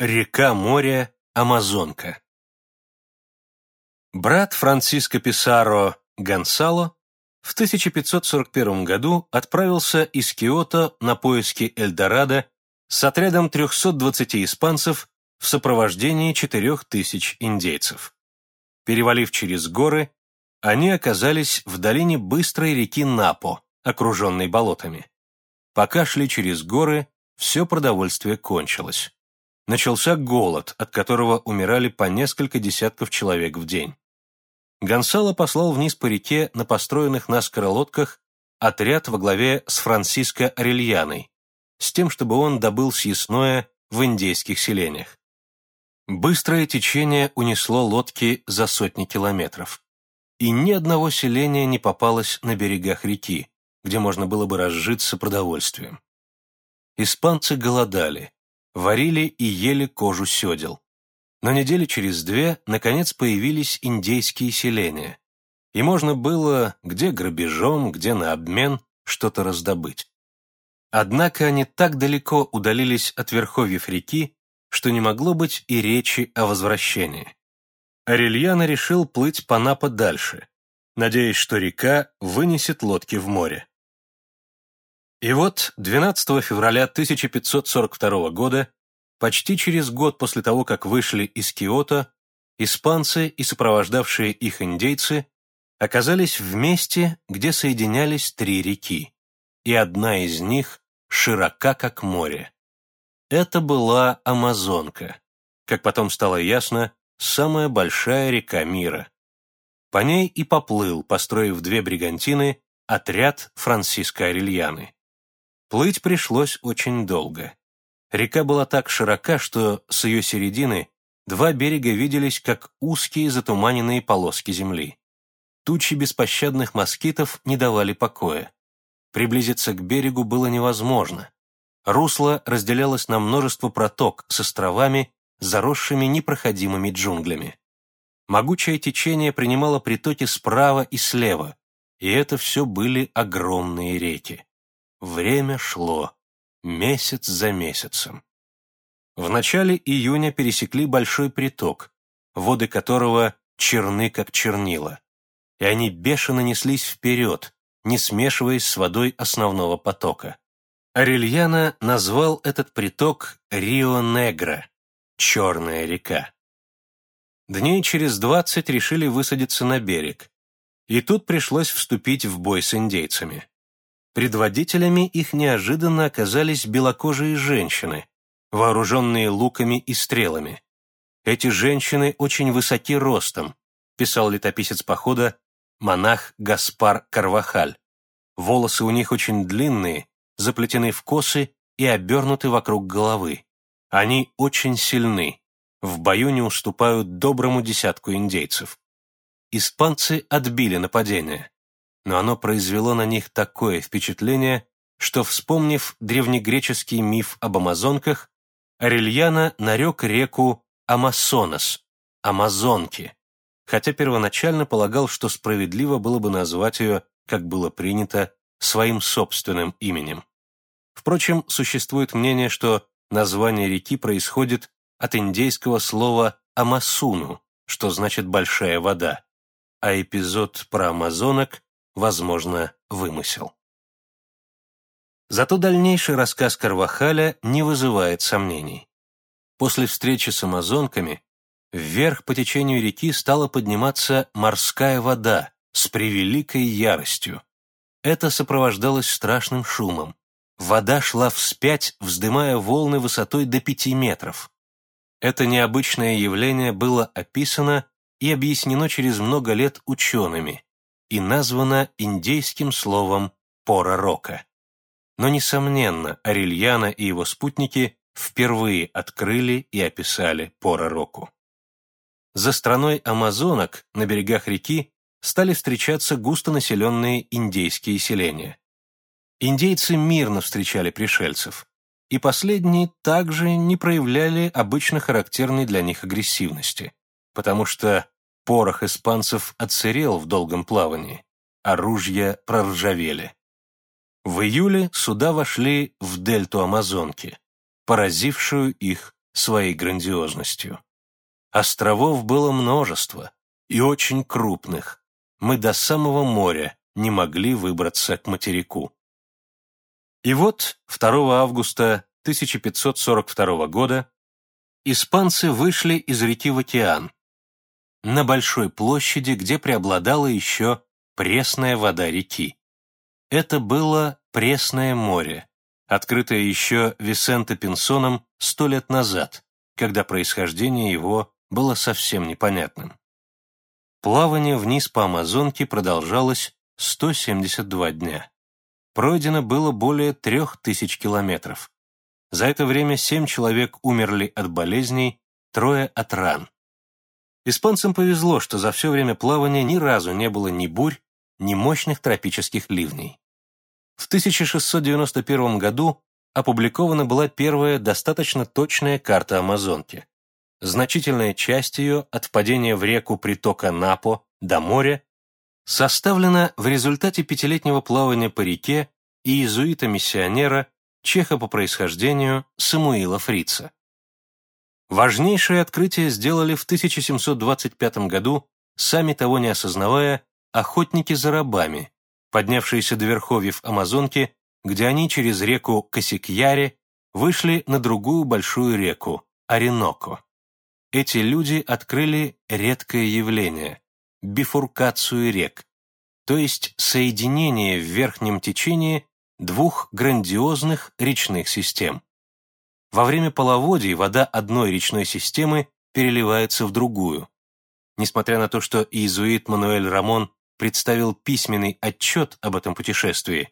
Река моря Амазонка Брат Франциско Писаро Гонсало в 1541 году отправился из Киото на поиски Эльдорадо с отрядом 320 испанцев в сопровождении 4000 индейцев. Перевалив через горы, они оказались в долине быстрой реки Напо, окруженной болотами. Пока шли через горы, все продовольствие кончилось. Начался голод, от которого умирали по несколько десятков человек в день. Гонсало послал вниз по реке на построенных наскоро лодках отряд во главе с Франциско Орельяной, с тем, чтобы он добыл съестное в индейских селениях. Быстрое течение унесло лодки за сотни километров, и ни одного селения не попалось на берегах реки, где можно было бы разжиться продовольствием. Испанцы голодали, варили и ели кожу седел. Но недели через две, наконец, появились индейские селения, и можно было где грабежом, где на обмен что-то раздобыть. Однако они так далеко удалились от верховьев реки, что не могло быть и речи о возвращении. Арельяна решил плыть по Напа дальше, надеясь, что река вынесет лодки в море. И вот 12 февраля 1542 года Почти через год после того, как вышли из Киото, испанцы и сопровождавшие их индейцы оказались в месте, где соединялись три реки, и одна из них широка, как море. Это была Амазонка, как потом стало ясно, самая большая река мира. По ней и поплыл, построив две бригантины, отряд Франциско Орельяны. Плыть пришлось очень долго. Река была так широка, что с ее середины два берега виделись как узкие затуманенные полоски земли. Тучи беспощадных москитов не давали покоя. Приблизиться к берегу было невозможно. Русло разделялось на множество проток с островами, заросшими непроходимыми джунглями. Могучее течение принимало притоки справа и слева, и это все были огромные реки. Время шло месяц за месяцем. В начале июня пересекли большой приток, воды которого черны, как чернила, и они бешено неслись вперед, не смешиваясь с водой основного потока. Арельяна назвал этот приток Рио-Негро, Черная река. Дней через двадцать решили высадиться на берег, и тут пришлось вступить в бой с индейцами. Предводителями их неожиданно оказались белокожие женщины, вооруженные луками и стрелами. Эти женщины очень высоки ростом, писал летописец похода монах Гаспар Карвахаль. Волосы у них очень длинные, заплетены в косы и обернуты вокруг головы. Они очень сильны, в бою не уступают доброму десятку индейцев. Испанцы отбили нападение но оно произвело на них такое впечатление, что, вспомнив древнегреческий миф об амазонках, Арельяна нарек реку Амасонос, Амазонки, хотя первоначально полагал, что справедливо было бы назвать ее, как было принято, своим собственным именем. Впрочем, существует мнение, что название реки происходит от индейского слова «амасуну», что значит «большая вода», а эпизод про амазонок возможно, вымысел. Зато дальнейший рассказ Карвахаля не вызывает сомнений. После встречи с амазонками вверх по течению реки стала подниматься морская вода с превеликой яростью. Это сопровождалось страшным шумом. Вода шла вспять, вздымая волны высотой до пяти метров. Это необычное явление было описано и объяснено через много лет учеными, и названа индейским словом «пора-рока». Но, несомненно, Арельяна и его спутники впервые открыли и описали пора-року. За страной амазонок на берегах реки стали встречаться густонаселенные индейские селения. Индейцы мирно встречали пришельцев, и последние также не проявляли обычно характерной для них агрессивности, потому что Порох испанцев отсырел в долгом плавании, оружия проржавели. В июле суда вошли в дельту Амазонки, поразившую их своей грандиозностью. Островов было множество, и очень крупных. Мы до самого моря не могли выбраться к материку. И вот 2 августа 1542 года испанцы вышли из реки в океан, на большой площади, где преобладала еще пресная вода реки. Это было Пресное море, открытое еще Висенте Пинсоном сто лет назад, когда происхождение его было совсем непонятным. Плавание вниз по Амазонке продолжалось 172 дня. Пройдено было более трех тысяч километров. За это время семь человек умерли от болезней, трое от ран. Испанцам повезло, что за все время плавания ни разу не было ни бурь, ни мощных тропических ливней. В 1691 году опубликована была первая достаточно точная карта Амазонки. Значительная часть ее от впадения в реку притока Напо до моря составлена в результате пятилетнего плавания по реке и иезуита-миссионера, чеха по происхождению Самуила Фрица. Важнейшее открытие сделали в 1725 году, сами того не осознавая, охотники за рабами, поднявшиеся до верховьев Амазонки, где они через реку Косикьяре вышли на другую большую реку – Ореноко. Эти люди открыли редкое явление – бифуркацию рек, то есть соединение в верхнем течении двух грандиозных речных систем. Во время половодий вода одной речной системы переливается в другую. Несмотря на то, что иезуит Мануэль Рамон представил письменный отчет об этом путешествии,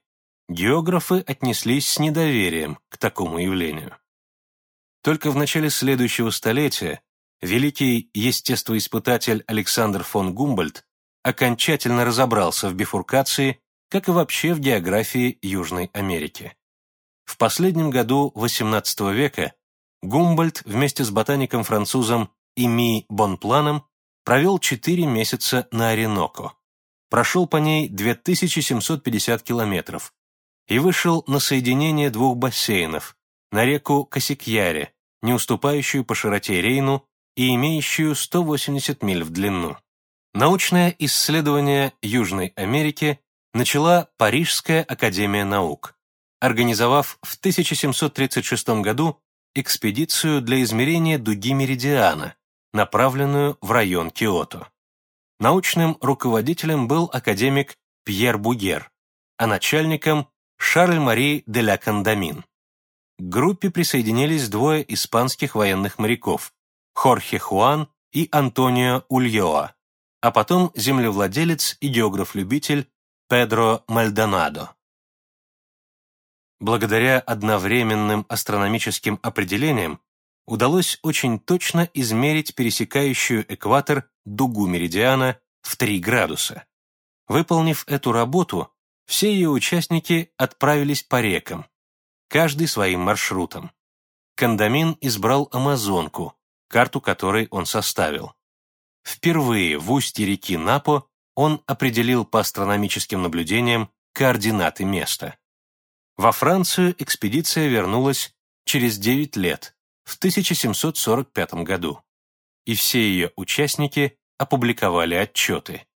географы отнеслись с недоверием к такому явлению. Только в начале следующего столетия великий естествоиспытатель Александр фон Гумбольдт окончательно разобрался в бифуркации, как и вообще в географии Южной Америки. В последнем году XVIII века Гумбольдт вместе с ботаником-французом Ими Бонпланом провел 4 месяца на Ореноко прошел по ней 2750 километров и вышел на соединение двух бассейнов, на реку Косикьяре, не уступающую по широте Рейну и имеющую 180 миль в длину. Научное исследование Южной Америки начала Парижская академия наук, организовав в 1736 году экспедицию для измерения дуги меридиана, направленную в район Киото. Научным руководителем был академик Пьер Бугер, а начальником Шарль-Мари де ля Кондамин. К группе присоединились двое испанских военных моряков Хорхе Хуан и Антонио Ульоа, а потом землевладелец и географ-любитель Педро Мальдонадо. Благодаря одновременным астрономическим определениям удалось очень точно измерить пересекающую экватор дугу меридиана в 3 градуса. Выполнив эту работу, все ее участники отправились по рекам, каждый своим маршрутом. Кондамин избрал Амазонку, карту которой он составил. Впервые в устье реки Напо он определил по астрономическим наблюдениям координаты места. Во Францию экспедиция вернулась через 9 лет, в 1745 году, и все ее участники опубликовали отчеты.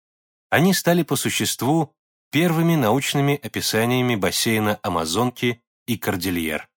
Они стали по существу первыми научными описаниями бассейна Амазонки и Кордильер.